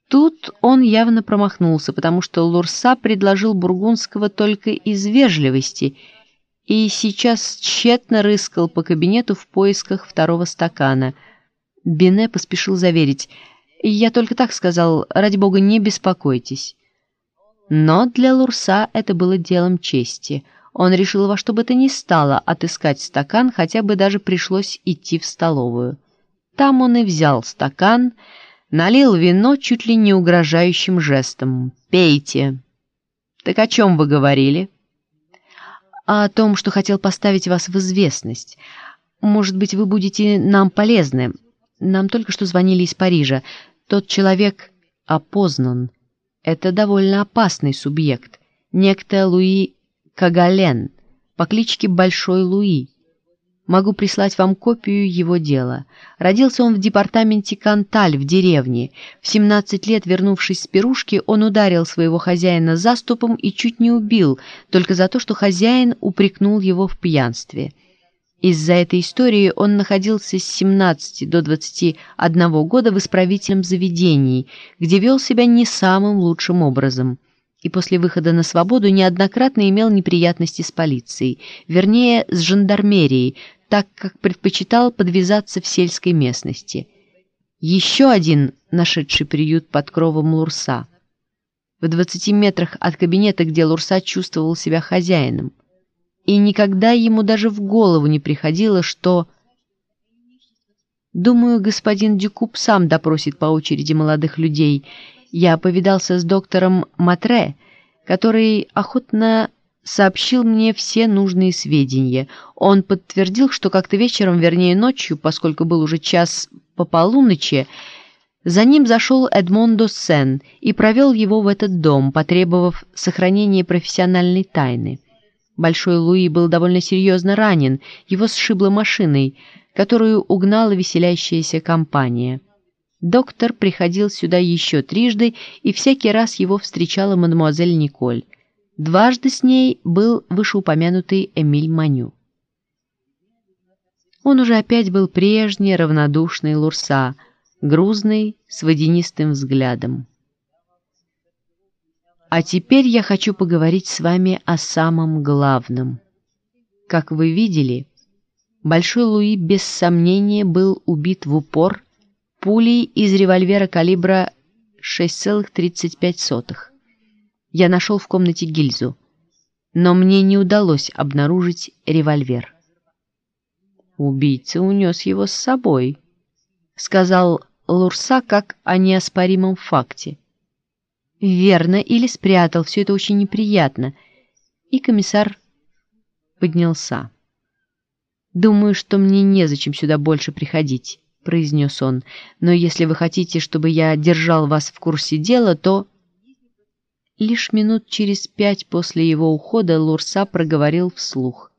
Тут он явно промахнулся, потому что Лурса предложил Бургундского только из вежливости и сейчас тщетно рыскал по кабинету в поисках второго стакана. Бине поспешил заверить. «Я только так сказал, ради бога, не беспокойтесь». Но для Лурса это было делом чести. Он решил во что бы то ни стало отыскать стакан, хотя бы даже пришлось идти в столовую. Там он и взял стакан, налил вино чуть ли не угрожающим жестом. «Пейте». «Так о чем вы говорили?» «О том, что хотел поставить вас в известность. Может быть, вы будете нам полезны. Нам только что звонили из Парижа. Тот человек опознан. Это довольно опасный субъект. Некто Луи Кагален по кличке Большой Луи. Могу прислать вам копию его дела. Родился он в департаменте Канталь в деревне. В 17 лет, вернувшись с пирушки, он ударил своего хозяина заступом и чуть не убил, только за то, что хозяин упрекнул его в пьянстве. Из-за этой истории он находился с 17 до 21 года в исправительном заведении, где вел себя не самым лучшим образом и после выхода на свободу неоднократно имел неприятности с полицией, вернее, с жандармерией, так как предпочитал подвязаться в сельской местности. Еще один, нашедший приют под кровом Лурса. В двадцати метрах от кабинета, где Лурса чувствовал себя хозяином. И никогда ему даже в голову не приходило, что... Думаю, господин Дюкуб сам допросит по очереди молодых людей. Я повидался с доктором Матре, который охотно сообщил мне все нужные сведения. Он подтвердил, что как-то вечером, вернее ночью, поскольку был уже час по полуночи, за ним зашел Эдмондо Сен и провел его в этот дом, потребовав сохранения профессиональной тайны. Большой Луи был довольно серьезно ранен, его сшибло машиной, которую угнала веселящаяся компания. Доктор приходил сюда еще трижды, и всякий раз его встречала мадемуазель Николь. Дважды с ней был вышеупомянутый Эмиль Маню. Он уже опять был прежний равнодушный Лурса, грузный, с водянистым взглядом. А теперь я хочу поговорить с вами о самом главном. Как вы видели, Большой Луи без сомнения был убит в упор пулей из револьвера калибра 6,35 я нашел в комнате гильзу, но мне не удалось обнаружить револьвер. «Убийца унес его с собой», — сказал Лурса как о неоспоримом факте. «Верно, или спрятал, все это очень неприятно». И комиссар поднялся. «Думаю, что мне незачем сюда больше приходить», — произнес он. «Но если вы хотите, чтобы я держал вас в курсе дела, то...» Лишь минут через пять после его ухода Лурса проговорил вслух.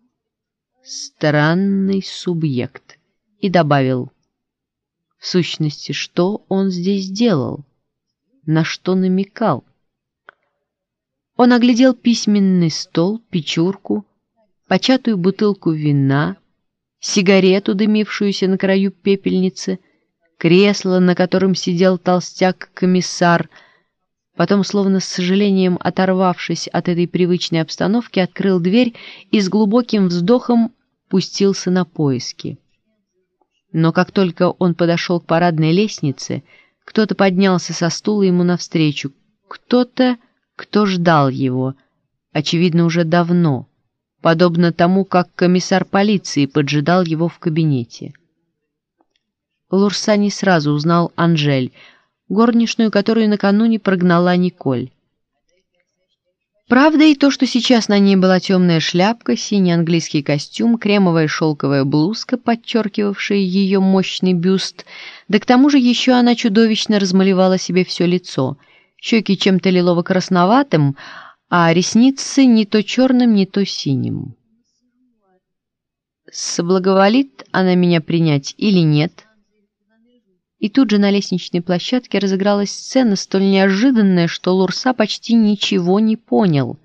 «Странный субъект» и добавил. В сущности, что он здесь делал? На что намекал? Он оглядел письменный стол, печурку, початую бутылку вина, сигарету, дымившуюся на краю пепельницы, кресло, на котором сидел толстяк-комиссар — Потом, словно с сожалением оторвавшись от этой привычной обстановки, открыл дверь и с глубоким вздохом пустился на поиски. Но как только он подошел к парадной лестнице, кто-то поднялся со стула ему навстречу, кто-то, кто ждал его, очевидно, уже давно, подобно тому, как комиссар полиции поджидал его в кабинете. Лурса не сразу узнал Анжель — горничную, которую накануне прогнала Николь. Правда и то, что сейчас на ней была темная шляпка, синий английский костюм, кремовая шелковая блузка, подчеркивавшая ее мощный бюст, да к тому же еще она чудовищно размалевала себе все лицо, щеки чем-то лилово-красноватым, а ресницы не то черным, не то синим. Соблаговолит она меня принять или нет — и тут же на лестничной площадке разыгралась сцена столь неожиданная, что Лурса почти ничего не понял.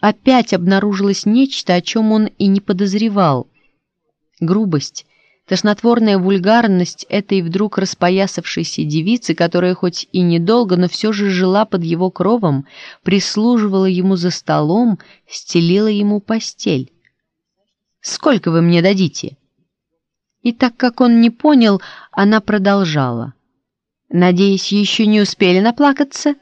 Опять обнаружилось нечто, о чем он и не подозревал. Грубость, Тошнотворная вульгарность этой вдруг распоясавшейся девицы, которая хоть и недолго, но все же жила под его кровом, прислуживала ему за столом, стелила ему постель. «Сколько вы мне дадите?» И так как он не понял, она продолжала. «Надеюсь, еще не успели наплакаться?»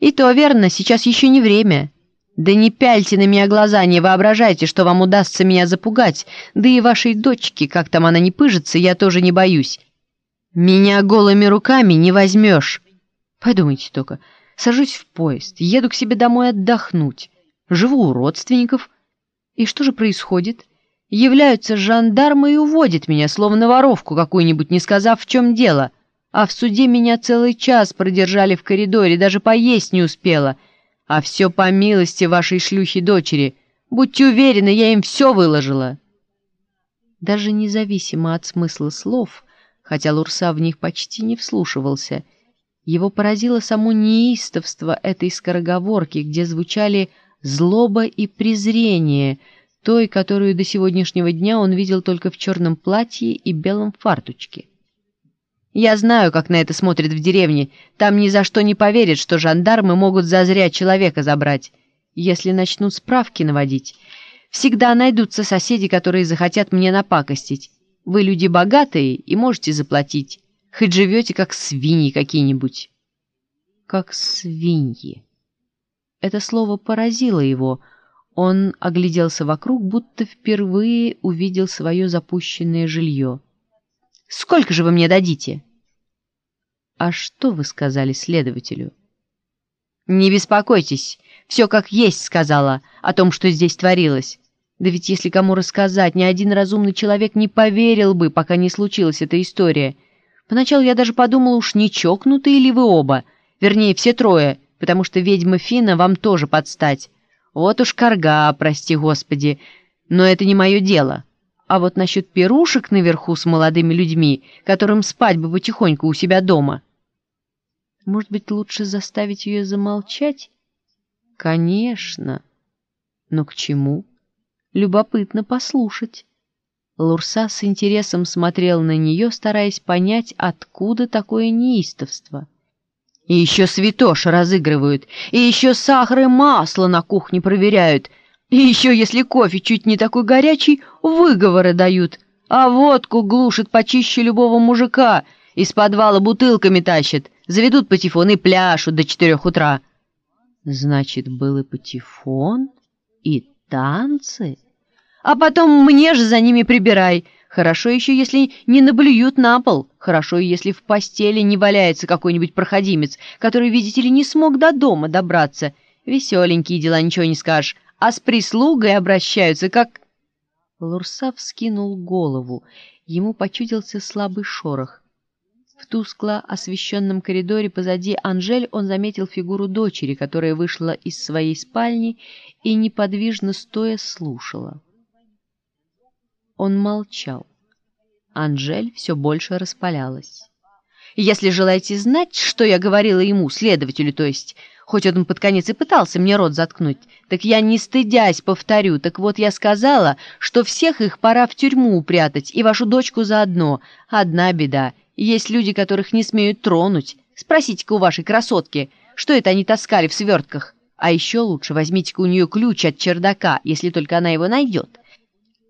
«И то верно, сейчас еще не время». Да не пяльте на меня глаза, не воображайте, что вам удастся меня запугать. Да и вашей дочке, как там она не пыжится, я тоже не боюсь. Меня голыми руками не возьмешь. Подумайте только, сажусь в поезд, еду к себе домой отдохнуть. Живу у родственников. И что же происходит? Являются жандармы и уводят меня, словно воровку какую-нибудь, не сказав, в чем дело. А в суде меня целый час продержали в коридоре, даже поесть не успела — а все по милости вашей шлюхи-дочери. Будьте уверены, я им все выложила. Даже независимо от смысла слов, хотя Лурса в них почти не вслушивался, его поразило само неистовство этой скороговорки, где звучали злоба и презрение, той, которую до сегодняшнего дня он видел только в черном платье и белом фартучке. Я знаю, как на это смотрят в деревне. Там ни за что не поверят, что жандармы могут зазря человека забрать. Если начнут справки наводить, всегда найдутся соседи, которые захотят мне напакостить. Вы люди богатые и можете заплатить. Хоть живете, как свиньи какие-нибудь. Как свиньи. Это слово поразило его. Он огляделся вокруг, будто впервые увидел свое запущенное жилье. «Сколько же вы мне дадите?» «А что вы сказали следователю?» «Не беспокойтесь, все как есть сказала о том, что здесь творилось. Да ведь если кому рассказать, ни один разумный человек не поверил бы, пока не случилась эта история. Поначалу я даже подумала, уж не чокнутые ли вы оба, вернее, все трое, потому что ведьма Фина вам тоже подстать. Вот уж корга, прости господи, но это не мое дело. А вот насчет пирушек наверху с молодыми людьми, которым спать бы потихоньку у себя дома, может быть, лучше заставить ее замолчать? Конечно. Но к чему? Любопытно послушать. Лурса с интересом смотрел на нее, стараясь понять, откуда такое неистовство. И еще святош разыгрывают, и еще сахар и масло на кухне проверяют, и еще, если кофе чуть не такой горячий, выговоры дают, а водку глушит почище любого мужика, из подвала бутылками тащит, Заведут патефон и пляшут до четырех утра. Значит, был и патефон, и танцы. А потом мне же за ними прибирай. Хорошо еще, если не наблюют на пол. Хорошо, если в постели не валяется какой-нибудь проходимец, который, видите ли, не смог до дома добраться. Веселенькие дела, ничего не скажешь. А с прислугой обращаются, как... Лурсав скинул голову. Ему почудился слабый шорох. В тускло освещенном коридоре позади Анжель он заметил фигуру дочери, которая вышла из своей спальни и неподвижно стоя слушала. Он молчал. Анжель все больше распалялась. «Если желаете знать, что я говорила ему, следователю, то есть, хоть он под конец и пытался мне рот заткнуть, так я не стыдясь повторю, так вот я сказала, что всех их пора в тюрьму упрятать, и вашу дочку заодно. Одна беда — есть люди, которых не смеют тронуть. Спросите-ка у вашей красотки, что это они таскали в свертках. А еще лучше возьмите-ка у нее ключ от чердака, если только она его найдет.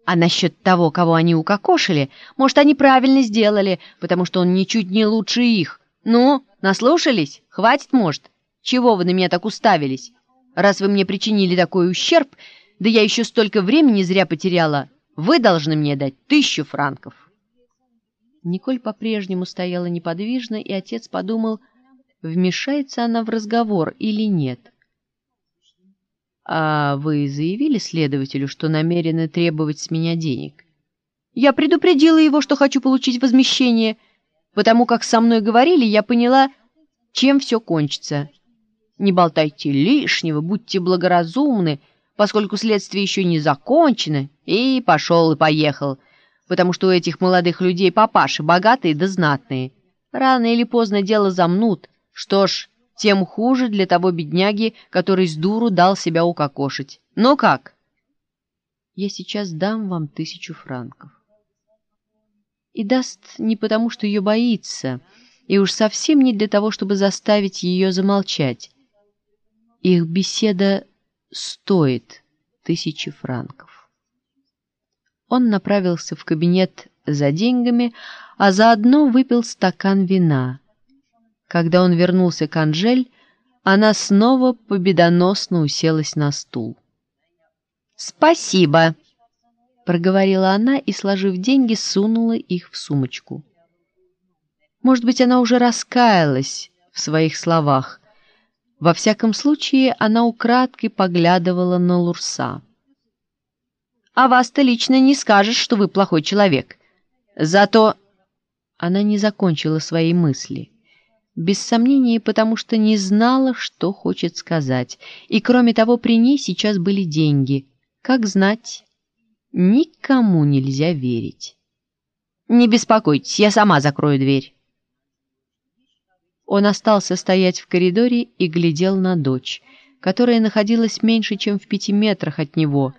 А насчет того, кого они укокошили, может, они правильно сделали, потому что он ничуть не лучше их. Ну, наслушались? Хватит, может? Чего вы на меня так уставились? Раз вы мне причинили такой ущерб, да я еще столько времени зря потеряла, вы должны мне дать тысячу франков». Николь по-прежнему стояла неподвижно, и отец подумал, вмешается она в разговор или нет. «А вы заявили следователю, что намерены требовать с меня денег?» «Я предупредила его, что хочу получить возмещение. Потому как со мной говорили, я поняла, чем все кончится. Не болтайте лишнего, будьте благоразумны, поскольку следствие еще не закончено, и пошел и поехал» потому что у этих молодых людей папаши богатые да знатные. Рано или поздно дело замнут. Что ж, тем хуже для того бедняги, который с дуру дал себя укокошить. Ну как? Я сейчас дам вам тысячу франков. И даст не потому, что ее боится, и уж совсем не для того, чтобы заставить ее замолчать. Их беседа стоит тысячи франков. Он направился в кабинет за деньгами, а заодно выпил стакан вина. Когда он вернулся к Анжель, она снова победоносно уселась на стул. «Спасибо!» — проговорила она и, сложив деньги, сунула их в сумочку. Может быть, она уже раскаялась в своих словах. Во всяком случае, она украдкой поглядывала на Лурса. «А вас-то лично не скажешь, что вы плохой человек. Зато...» Она не закончила своей мысли. Без сомнения, потому что не знала, что хочет сказать. И, кроме того, при ней сейчас были деньги. Как знать, никому нельзя верить. «Не беспокойтесь, я сама закрою дверь». Он остался стоять в коридоре и глядел на дочь, которая находилась меньше, чем в пяти метрах от него.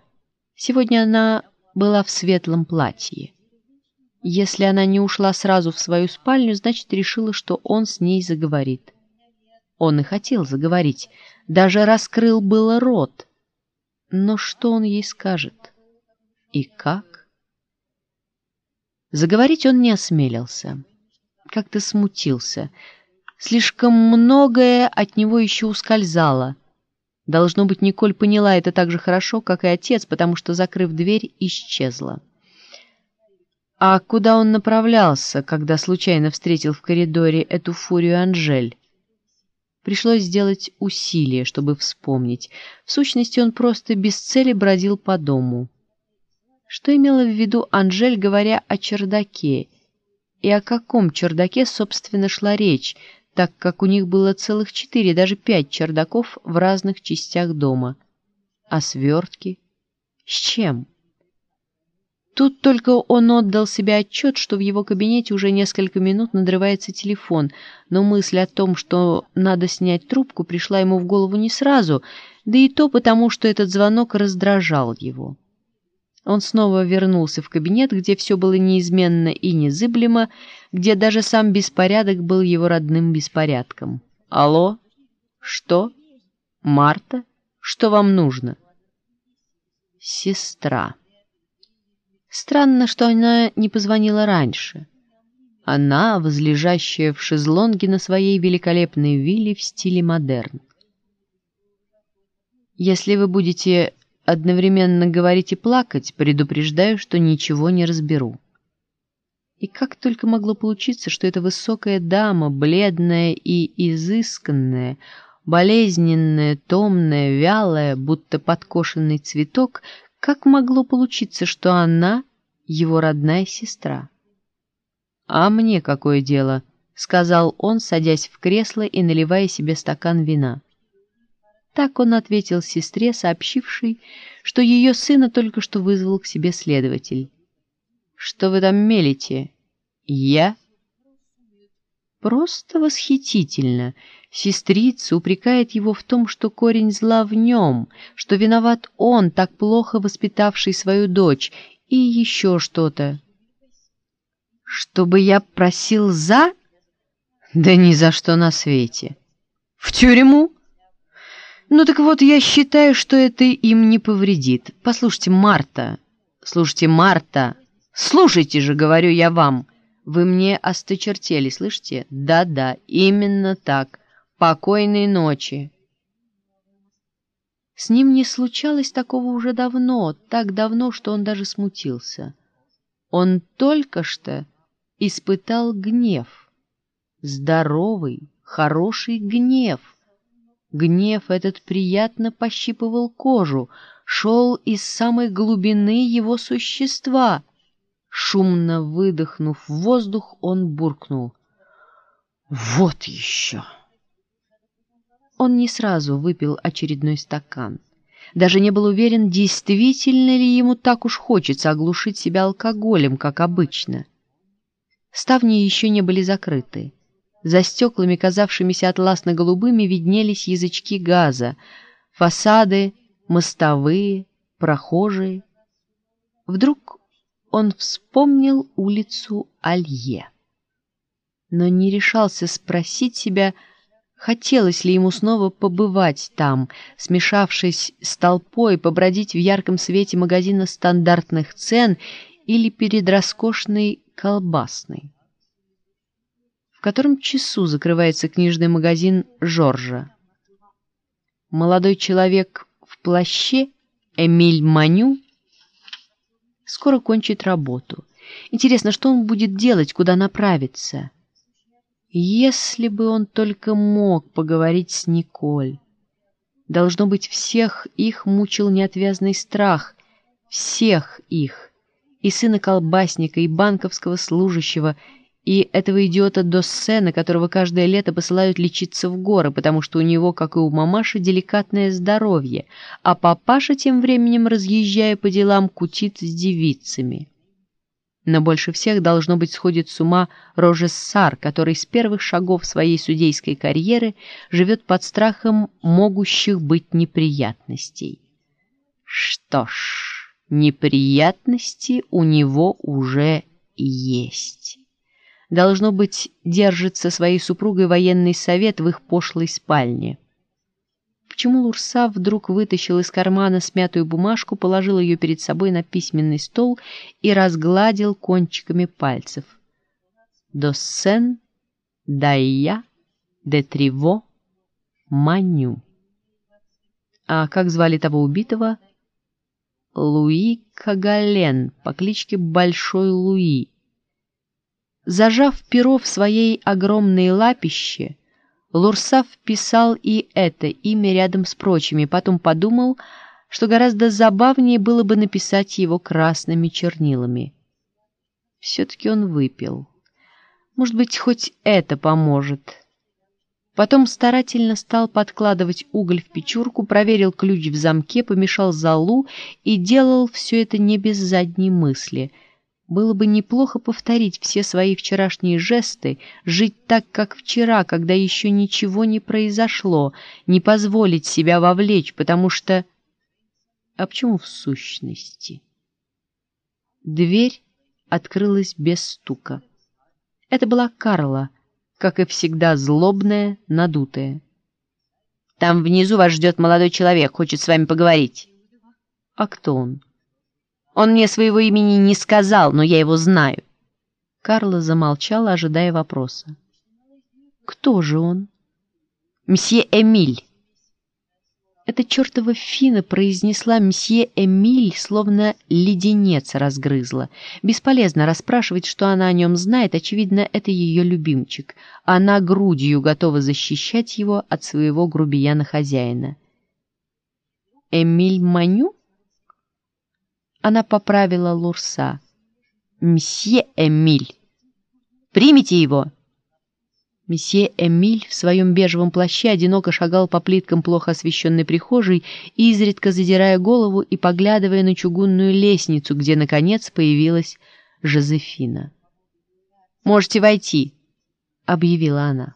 Сегодня она была в светлом платье. Если она не ушла сразу в свою спальню, значит, решила, что он с ней заговорит. Он и хотел заговорить, даже раскрыл было рот. Но что он ей скажет? И как? Заговорить он не осмелился. Как-то смутился — Слишком многое от него еще ускользало. Должно быть, Николь поняла это так же хорошо, как и отец, потому что, закрыв дверь, исчезла. А куда он направлялся, когда случайно встретил в коридоре эту фурию Анжель? Пришлось сделать усилие, чтобы вспомнить. В сущности, он просто без цели бродил по дому. Что имела в виду Анжель, говоря о чердаке? И о каком чердаке, собственно, шла речь — так как у них было целых четыре, даже пять чердаков в разных частях дома. А свертки? С чем? Тут только он отдал себе отчет, что в его кабинете уже несколько минут надрывается телефон, но мысль о том, что надо снять трубку, пришла ему в голову не сразу, да и то потому, что этот звонок раздражал его. Он снова вернулся в кабинет, где все было неизменно и незыблемо, где даже сам беспорядок был его родным беспорядком. «Алло? Что? Марта? Что вам нужно?» «Сестра». Странно, что она не позвонила раньше. Она, возлежащая в шезлонге на своей великолепной вилле в стиле модерн. «Если вы будете одновременно говорить и плакать, предупреждаю, что ничего не разберу. И как только могло получиться, что эта высокая дама, бледная и изысканная, болезненная, томная, вялая, будто подкошенный цветок, как могло получиться, что она его родная сестра? «А мне какое дело?» — сказал он, садясь в кресло и наливая себе стакан вина. Так он ответил сестре, сообщившей, что ее сына только что вызвал к себе следователь. «Что вы там мелите? Я?» Просто восхитительно. Сестрица упрекает его в том, что корень зла в нем, что виноват он, так плохо воспитавший свою дочь, и еще что-то. «Чтобы я просил за?» «Да ни за что на свете!» «В тюрьму?» Ну так вот, я считаю, что это им не повредит. Послушайте, Марта, слушайте, Марта, слушайте же, говорю я вам. Вы мне осточертели, слышите? Да-да, именно так. Покойной ночи. С ним не случалось такого уже давно, так давно, что он даже смутился. Он только что испытал гнев. Здоровый, хороший гнев — Гнев этот приятно пощипывал кожу, шел из самой глубины его существа. Шумно выдохнув воздух, он буркнул. «Вот еще!» Он не сразу выпил очередной стакан. Даже не был уверен, действительно ли ему так уж хочется оглушить себя алкоголем, как обычно. Ставни еще не были закрыты. За стеклами, казавшимися атласно-голубыми, виднелись язычки газа, фасады, мостовые, прохожие. Вдруг он вспомнил улицу Алье. Но не решался спросить себя, хотелось ли ему снова побывать там, смешавшись с толпой, побродить в ярком свете магазина стандартных цен или перед роскошной колбасной. В котором часу закрывается книжный магазин Жоржа. Молодой человек в плаще Эмиль Маню скоро кончит работу. Интересно, что он будет делать, куда направиться? Если бы он только мог поговорить с Николь. Должно быть, всех их мучил неотвязный страх. Всех их. И сына колбасника, и банковского служащего, и этого идиота Доссена, которого каждое лето посылают лечиться в горы, потому что у него, как и у мамаши, деликатное здоровье, а папаша тем временем, разъезжая по делам, кутит с девицами. Но больше всех, должно быть, сходит с ума Рожессар, который с первых шагов своей судейской карьеры живет под страхом могущих быть неприятностей. Что ж, неприятности у него уже есть должно быть, держит со своей супругой военный совет в их пошлой спальне. Почему Лурса вдруг вытащил из кармана смятую бумажку, положил ее перед собой на письменный стол и разгладил кончиками пальцев? «Доссен, дайя, де триво, маню». А как звали того убитого? Луи Кагален по кличке Большой Луи. Зажав перо в своей огромной лапище, Лурса вписал и это имя рядом с прочими, потом подумал, что гораздо забавнее было бы написать его красными чернилами. Все-таки он выпил. Может быть, хоть это поможет. Потом старательно стал подкладывать уголь в печурку, проверил ключ в замке, помешал залу и делал все это не без задней мысли — было бы неплохо повторить все свои вчерашние жесты, жить так, как вчера, когда еще ничего не произошло, не позволить себя вовлечь, потому что... А почему в сущности? Дверь открылась без стука. Это была Карла, как и всегда злобная, надутая. «Там внизу вас ждет молодой человек, хочет с вами поговорить». «А кто он?» Он мне своего имени не сказал, но я его знаю. Карла замолчала, ожидая вопроса. «Кто же он?» «Мсье Эмиль». Эта чертова фина произнесла «Мсье Эмиль», словно леденец разгрызла. Бесполезно расспрашивать, что она о нем знает, очевидно, это ее любимчик. Она грудью готова защищать его от своего грубияна-хозяина. «Эмиль Маню?» Она поправила Лурса. «Мсье Эмиль! Примите его!» Месье Эмиль в своем бежевом плаще одиноко шагал по плиткам плохо освещенной прихожей, изредка задирая голову и поглядывая на чугунную лестницу, где, наконец, появилась Жозефина. «Можете войти», — объявила она.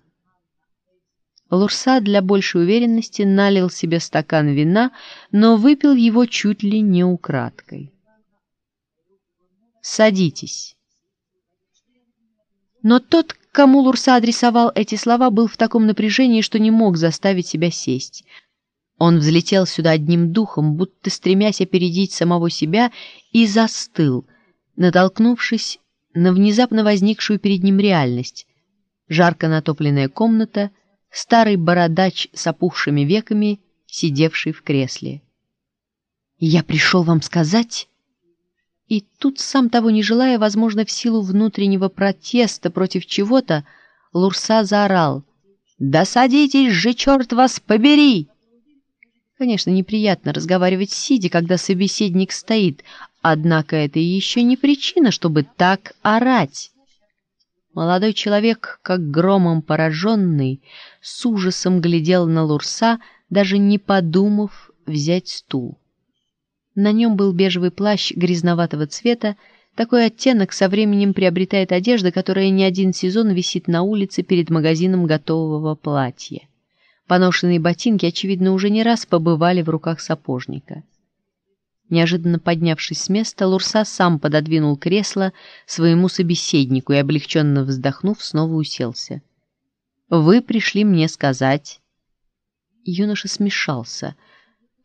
Лурса для большей уверенности налил себе стакан вина, но выпил его чуть ли не украдкой. «Садитесь». Но тот, кому Лурса адресовал эти слова, был в таком напряжении, что не мог заставить себя сесть. Он взлетел сюда одним духом, будто стремясь опередить самого себя, и застыл, натолкнувшись на внезапно возникшую перед ним реальность. Жарко натопленная комната — старый бородач с опухшими веками, сидевший в кресле. «Я пришел вам сказать...» И тут, сам того не желая, возможно, в силу внутреннего протеста против чего-то, Лурса заорал. «Да садитесь же, черт вас побери!» Конечно, неприятно разговаривать сидя, когда собеседник стоит, однако это еще не причина, чтобы так орать. Молодой человек, как громом пораженный, с ужасом глядел на Лурса, даже не подумав взять стул. На нем был бежевый плащ грязноватого цвета, такой оттенок со временем приобретает одежда, которая не один сезон висит на улице перед магазином готового платья. Поношенные ботинки, очевидно, уже не раз побывали в руках сапожника. Неожиданно поднявшись с места, Лурса сам пододвинул кресло своему собеседнику и, облегченно вздохнув, снова уселся. «Вы пришли мне сказать...» Юноша смешался.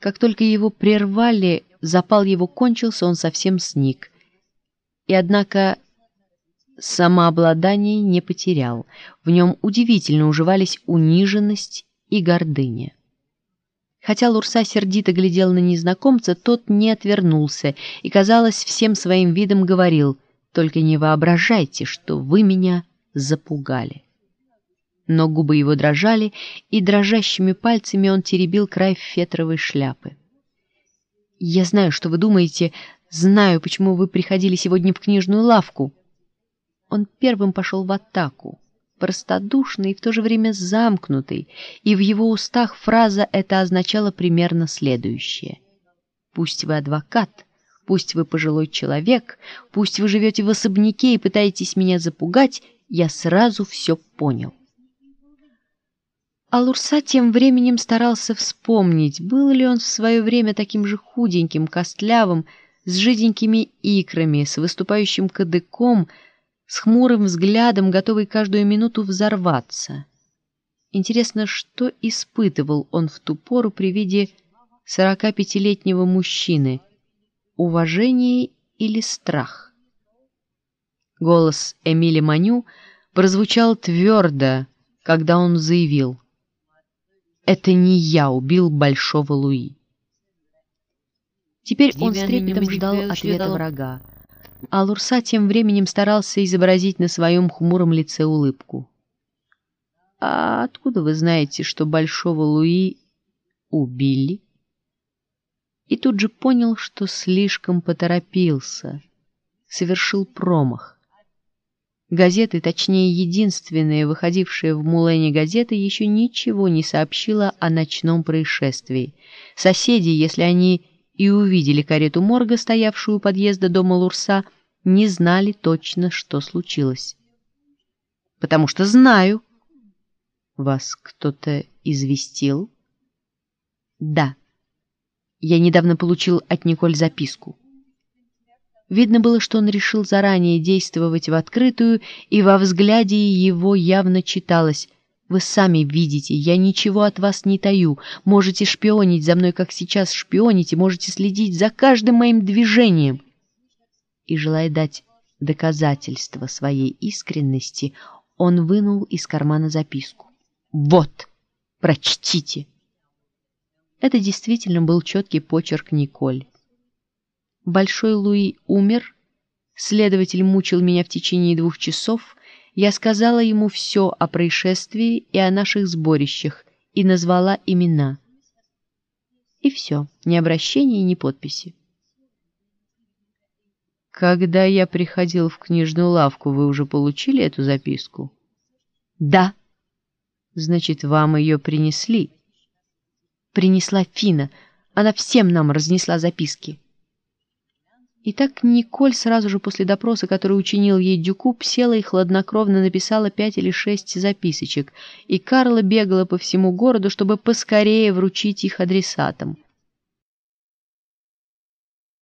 Как только его прервали, запал его кончился, он совсем сник. И однако самообладание не потерял. В нем удивительно уживались униженность и гордыня. Хотя Лурса сердито глядел на незнакомца, тот не отвернулся и, казалось, всем своим видом говорил «Только не воображайте, что вы меня запугали». Но губы его дрожали, и дрожащими пальцами он теребил край фетровой шляпы. «Я знаю, что вы думаете, знаю, почему вы приходили сегодня в книжную лавку». Он первым пошел в атаку простодушный и в то же время замкнутый, и в его устах фраза эта означала примерно следующее. «Пусть вы адвокат, пусть вы пожилой человек, пусть вы живете в особняке и пытаетесь меня запугать, я сразу все понял». А Лурса тем временем старался вспомнить, был ли он в свое время таким же худеньким, костлявым, с жиденькими икрами, с выступающим кадыком, с хмурым взглядом, готовый каждую минуту взорваться. Интересно, что испытывал он в ту пору при виде сорока пятилетнего мужчины? Уважение или страх? Голос Эмили Маню прозвучал твердо, когда он заявил «Это не я убил Большого Луи». Теперь он с трепетом ждал ответа врага а Лурса тем временем старался изобразить на своем хмуром лице улыбку. «А откуда вы знаете, что Большого Луи убили?» И тут же понял, что слишком поторопился, совершил промах. Газеты, точнее, единственная выходившая в Мулене газета, еще ничего не сообщила о ночном происшествии. Соседи, если они и увидели карету морга, стоявшую у подъезда дома Лурса, не знали точно, что случилось. «Потому что знаю». «Вас кто-то известил?» «Да. Я недавно получил от Николь записку». Видно было, что он решил заранее действовать в открытую, и во взгляде его явно читалось вы сами видите, я ничего от вас не таю. Можете шпионить за мной, как сейчас шпионите, можете следить за каждым моим движением. И, желая дать доказательство своей искренности, он вынул из кармана записку. «Вот, прочтите!» Это действительно был четкий почерк Николь. Большой Луи умер, следователь мучил меня в течение двух часов, я сказала ему все о происшествии и о наших сборищах и назвала имена. И все, ни обращения, ни подписи. Когда я приходил в книжную лавку, вы уже получили эту записку? Да. Значит, вам ее принесли? Принесла Фина. Она всем нам разнесла записки. И так Николь сразу же после допроса, который учинил ей Дюкуб, села и хладнокровно написала пять или шесть записочек, и Карла бегала по всему городу, чтобы поскорее вручить их адресатам.